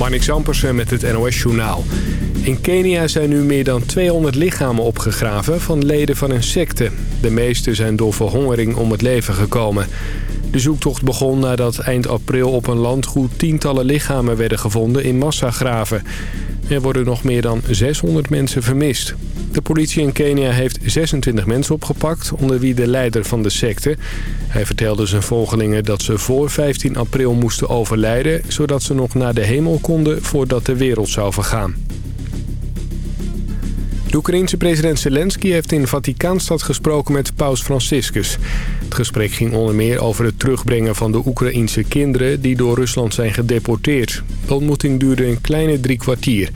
Marnix Ampersen met het NOS-journaal. In Kenia zijn nu meer dan 200 lichamen opgegraven van leden van een secte. De meeste zijn door verhongering om het leven gekomen. De zoektocht begon nadat eind april op een landgoed tientallen lichamen werden gevonden in massagraven. Er worden nog meer dan 600 mensen vermist. De politie in Kenia heeft 26 mensen opgepakt, onder wie de leider van de secte. Hij vertelde zijn volgelingen dat ze voor 15 april moesten overlijden... zodat ze nog naar de hemel konden voordat de wereld zou vergaan. De Oekraïense president Zelensky heeft in Vaticaanstad gesproken met paus Franciscus. Het gesprek ging onder meer over het terugbrengen van de Oekraïense kinderen... die door Rusland zijn gedeporteerd. De ontmoeting duurde een kleine drie kwartier.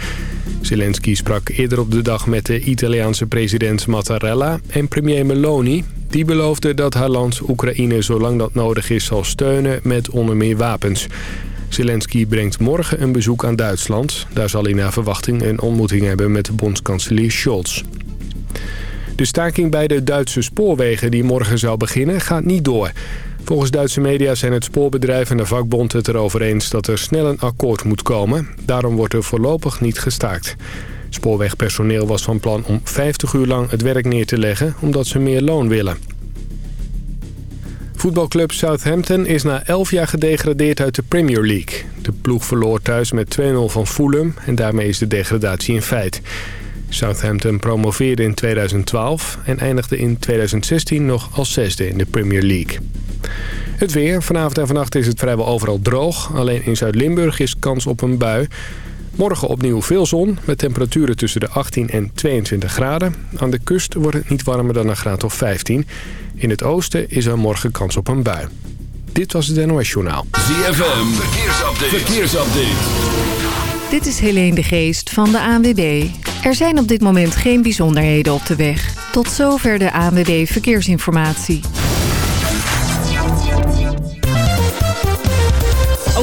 Zelensky sprak eerder op de dag met de Italiaanse president Mattarella en premier Meloni. Die beloofde dat haar land Oekraïne zolang dat nodig is zal steunen met onder meer wapens. Zelensky brengt morgen een bezoek aan Duitsland. Daar zal hij naar verwachting een ontmoeting hebben met bondskanselier Scholz. De staking bij de Duitse spoorwegen die morgen zou beginnen gaat niet door. Volgens Duitse media zijn het spoorbedrijf en de vakbond het erover eens dat er snel een akkoord moet komen. Daarom wordt er voorlopig niet gestaakt. Spoorwegpersoneel was van plan om 50 uur lang het werk neer te leggen omdat ze meer loon willen. Voetbalclub Southampton is na 11 jaar gedegradeerd uit de Premier League. De ploeg verloor thuis met 2-0 van Fulham en daarmee is de degradatie in feit. Southampton promoveerde in 2012 en eindigde in 2016 nog als zesde in de Premier League. Het weer. Vanavond en vannacht is het vrijwel overal droog. Alleen in Zuid-Limburg is kans op een bui. Morgen opnieuw veel zon, met temperaturen tussen de 18 en 22 graden. Aan de kust wordt het niet warmer dan een graad of 15. In het oosten is er morgen kans op een bui. Dit was het NOS Journaal. ZFM, verkeersupdate. verkeersupdate. Dit is Helene de Geest van de ANWB. Er zijn op dit moment geen bijzonderheden op de weg. Tot zover de ANWB Verkeersinformatie.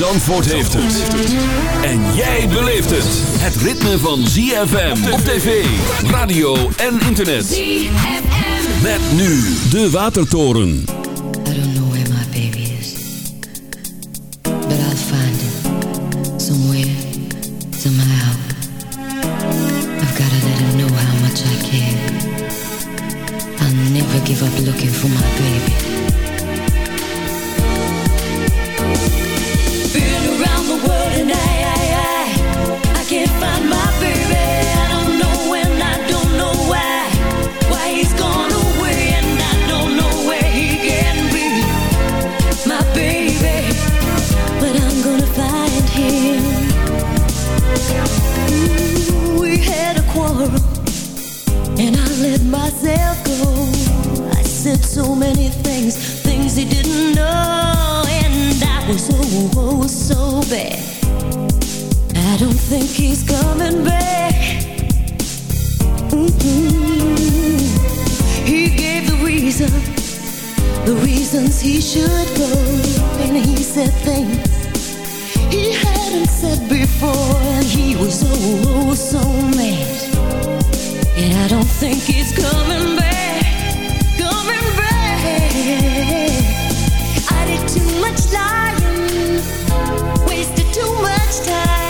Zandvoort heeft het. En jij beleeft het. Het ritme van ZFM op tv, radio en internet. ZFM. Met nu de Watertoren. I don't know where my baby is. But I'll find him. Somewhere. Somehow. I've gotta let him know how much I care. I'll never give up looking for my baby. And I was oh, oh so bad. I don't think he's coming back. Mm -hmm. He gave the the reasons he should go, and he said things he hadn't said before, and he was oh so mad. And I don't think he's coming back, lying, wasted too much time.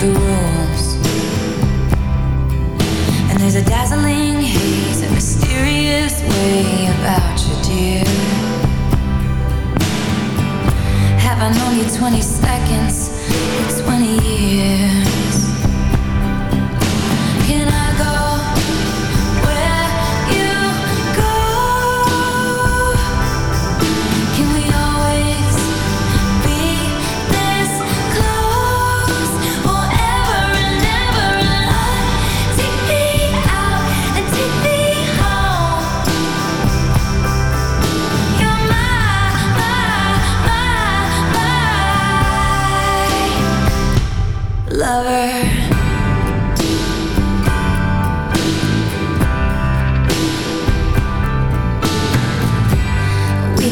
the rules. And there's a dazzling haze A mysterious way about you, dear. Have I known you 20 seconds Or 20 years.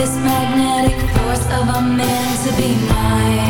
this magnetic force of a man to be mine.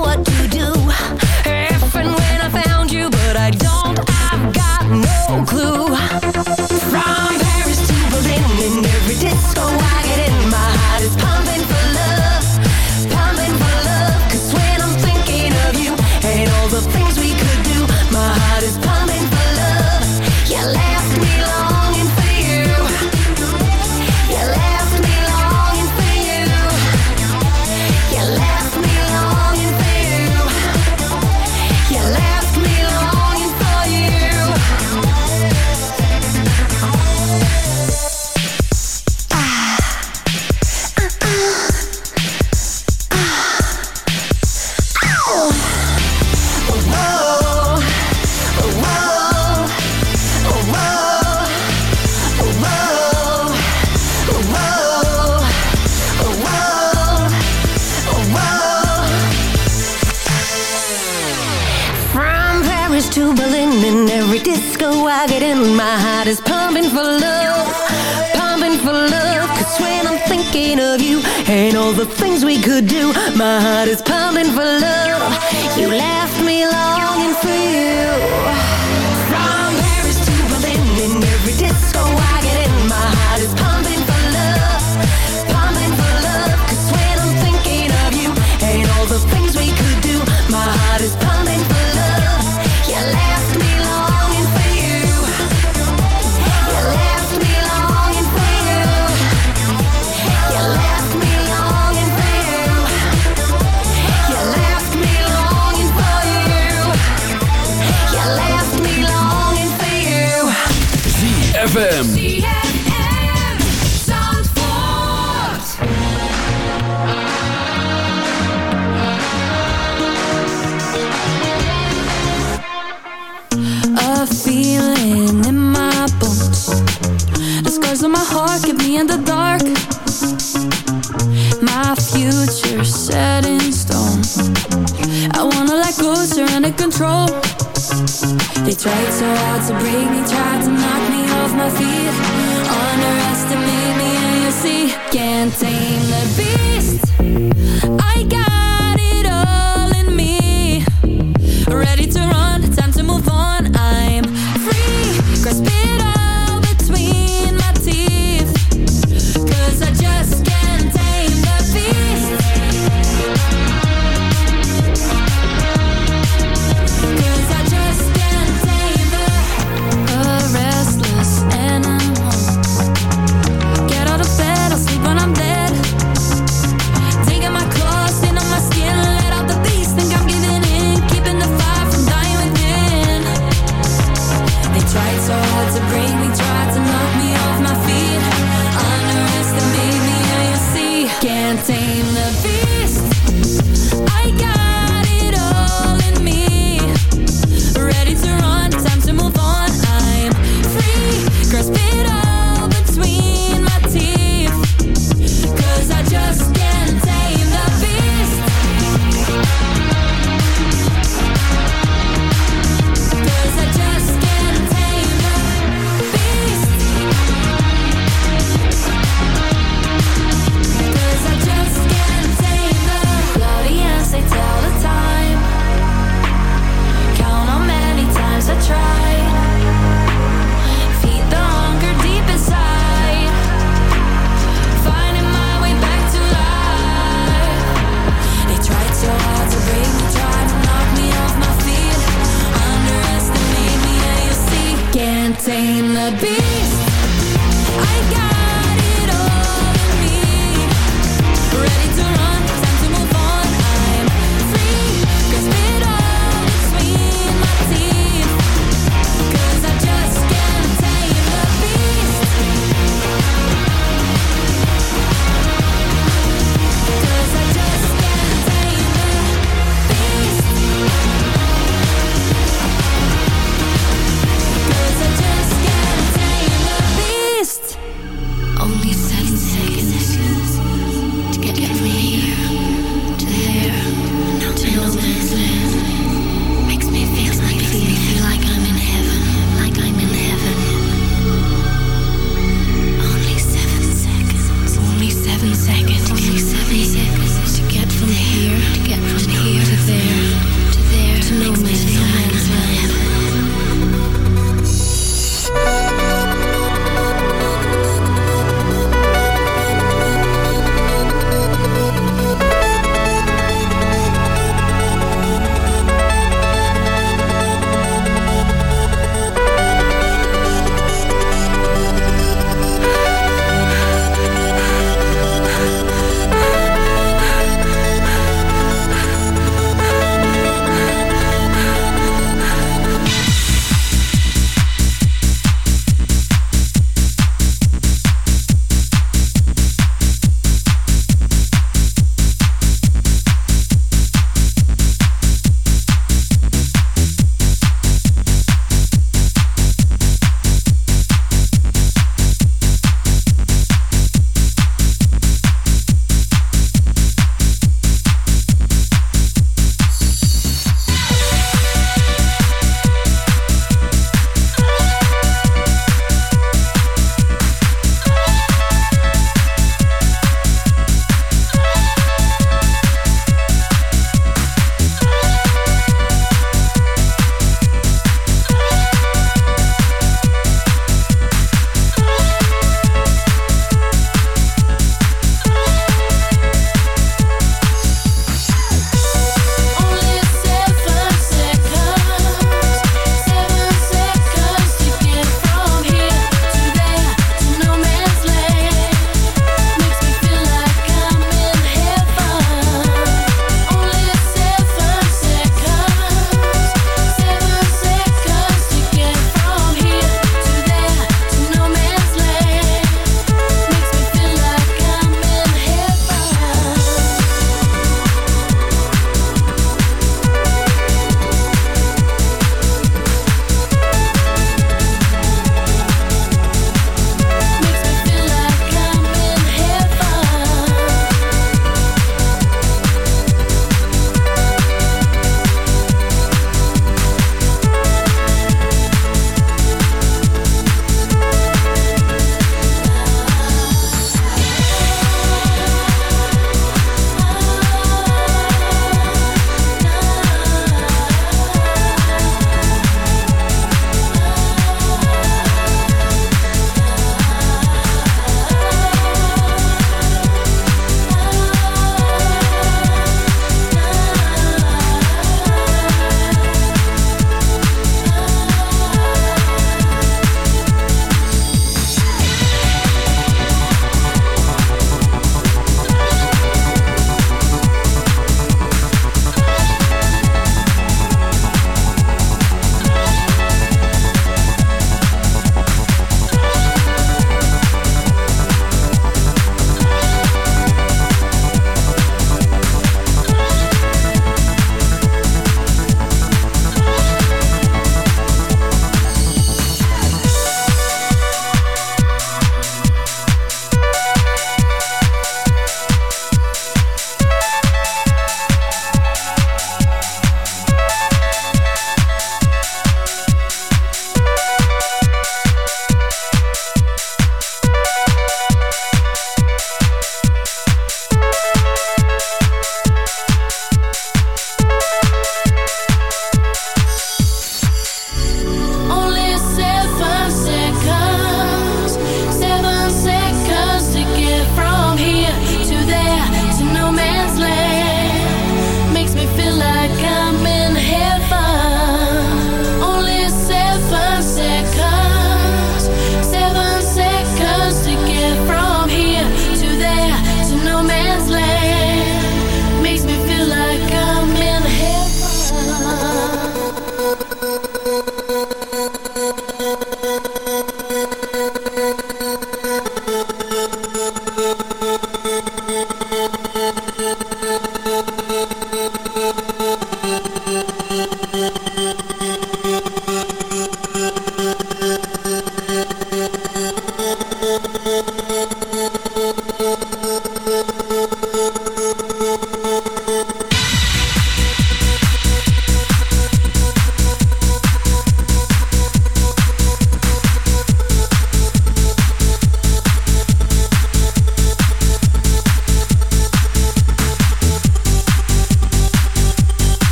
all the things we could do. My heart is pounding for love. You left me longing for you. tried to break me, tried to knock me off my feet. Underestimate me and you see Can't tame the beast.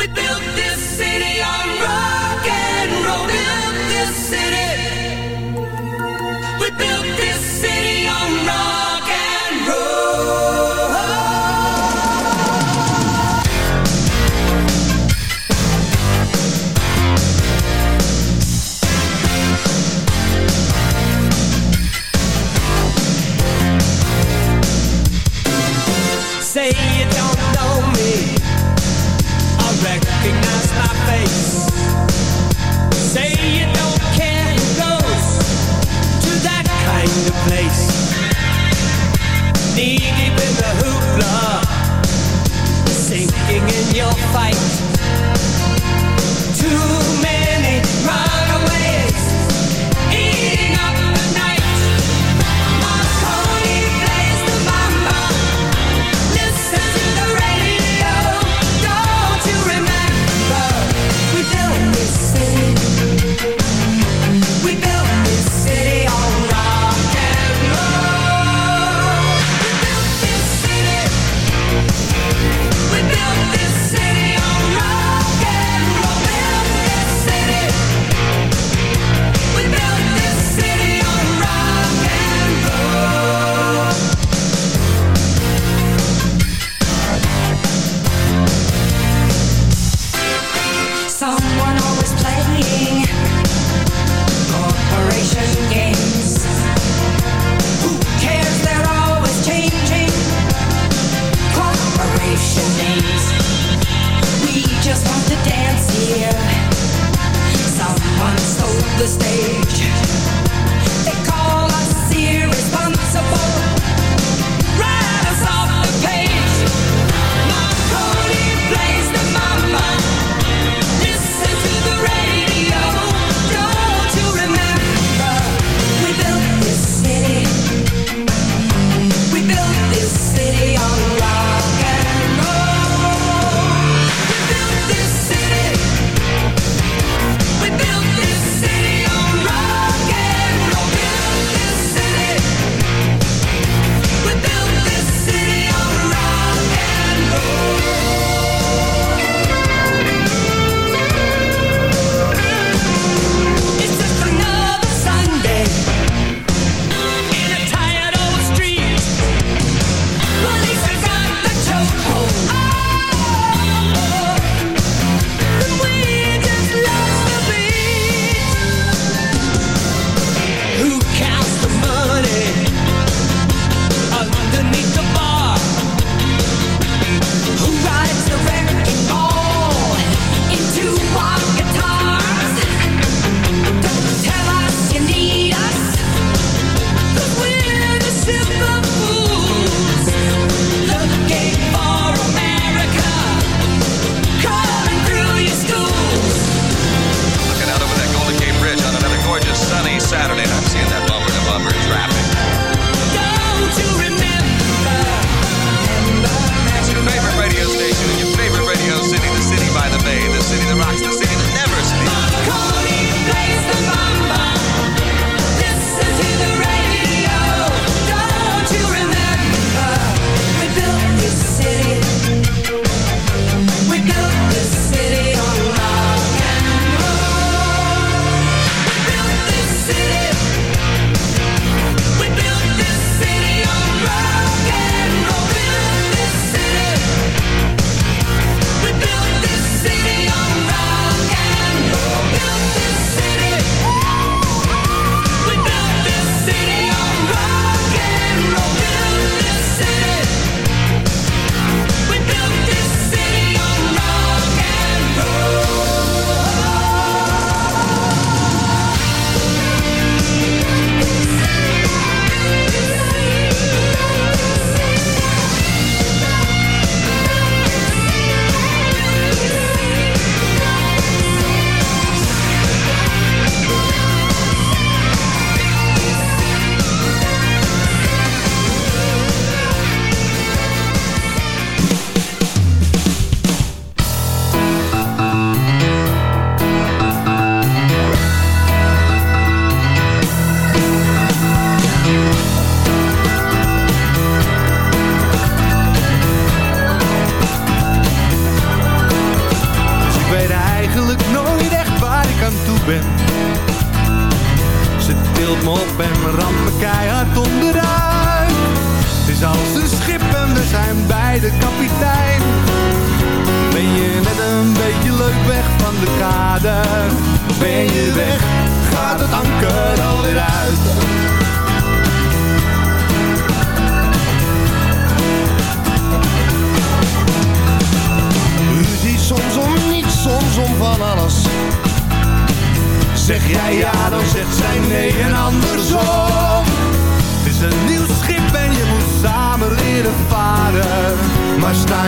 We built this city on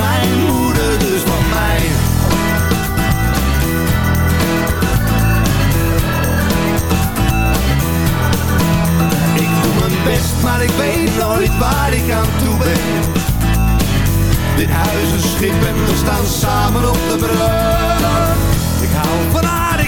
mijn moeder, dus van mij. Ik doe mijn best, maar ik weet nooit waar ik aan toe ben. Dit huis is schip en we staan samen op de brug. Ik hou van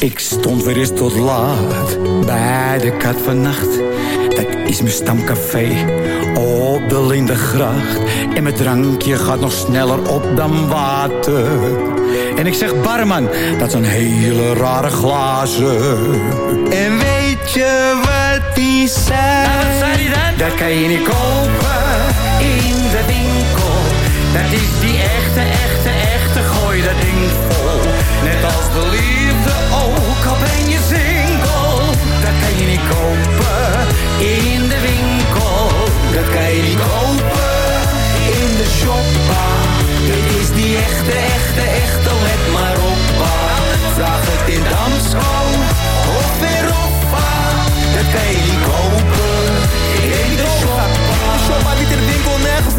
Ik stond weer eens tot laat bij de kat vannacht. Dat is mijn stamcafé op de Lindengracht. En mijn drankje gaat nog sneller op dan water. En ik zeg barman, dat zijn hele rare glazen. En weet je wat die zei? wat zei die dan? Dat kan je niet kopen in de winkel. Dat is die echte, echte,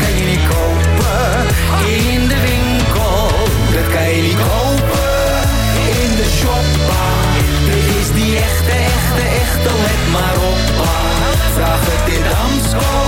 kan je niet kopen in de winkel. Dat kan je niet kopen in de shoppa. Dit is die echte, echte, echte, let maar op. Vraag het in Damsko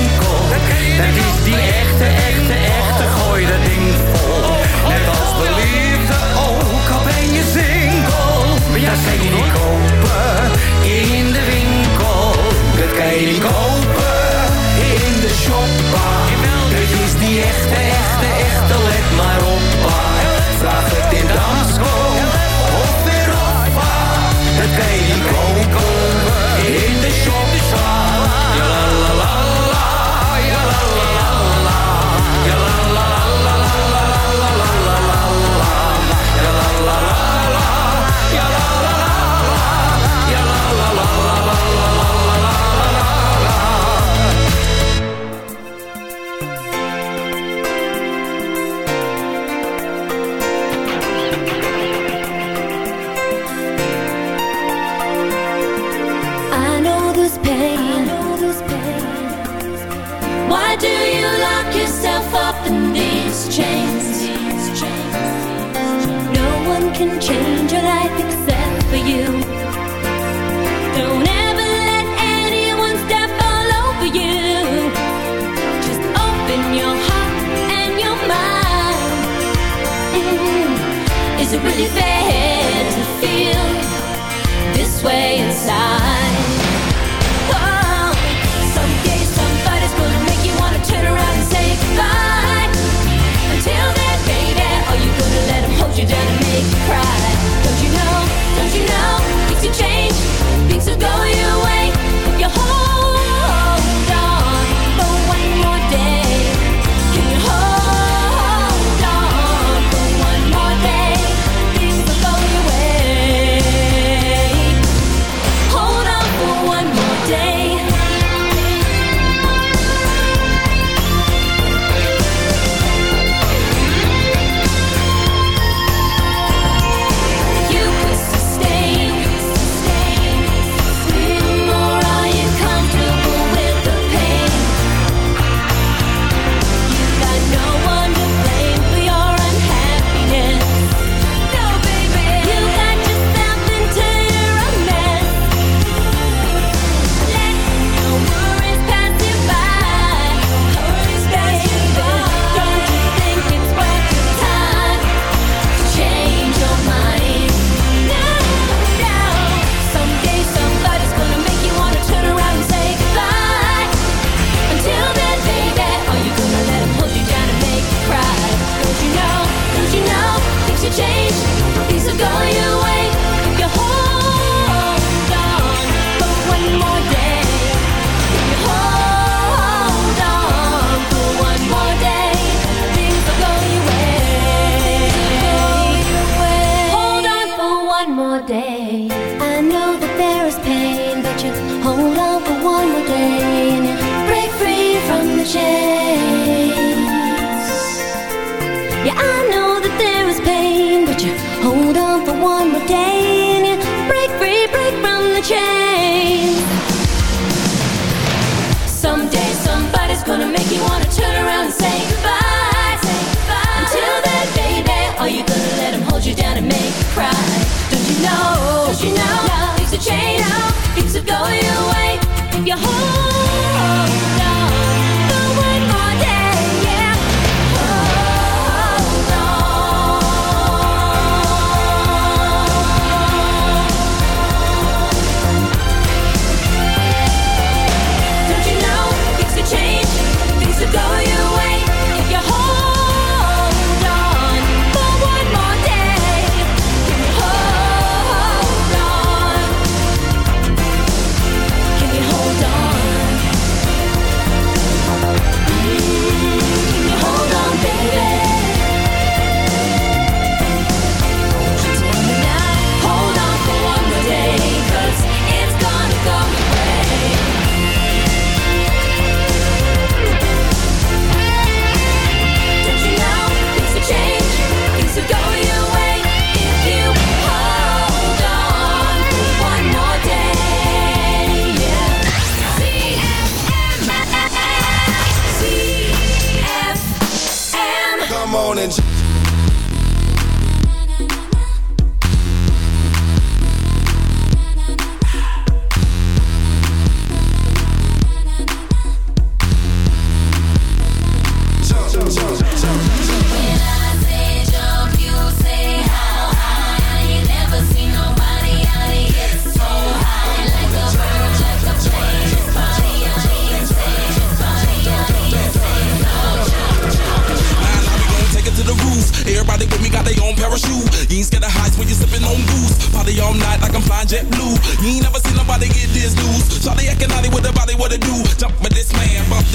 Kopen in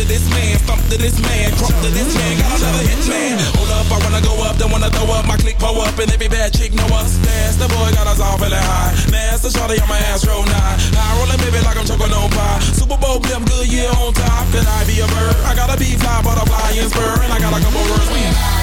this man, thump to this man, crump to this man, got another hit man. Hold up, I wanna go up, then wanna throw up my click, pull up, and every bad chick know us. That's the boy got us all feeling high. Master shorty on my ass, roll nine. High rolling, baby, like I'm choking on pie. Super Bowl, I'm good, year on top. Can I be a bird? I gotta be fly, butterfly, and spur, and I got a couple words.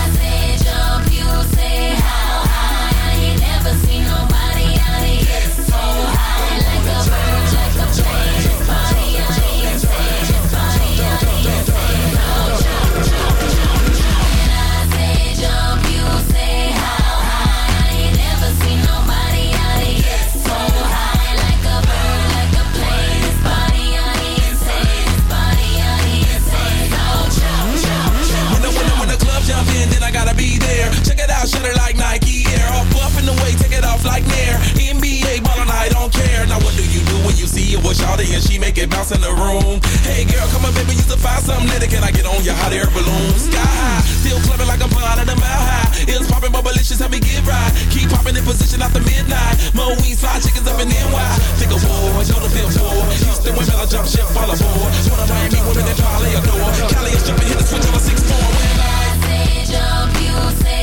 with Shawty and she make it bounce in the room. Hey girl, come on, baby, you should find something later. Can I get on your hot air balloon? Sky high, still clubbing like a blind at the mile high. It's popping, but malicious, help me get right. Keep popping in position after midnight. Mo wings, fly chickens up in NY. Think of war, know the feel for. Houston women, I jump ship, follow board. One of Miami women that probably adore. Cali is jumping, hit the switch on a six four. When I say jump, you say.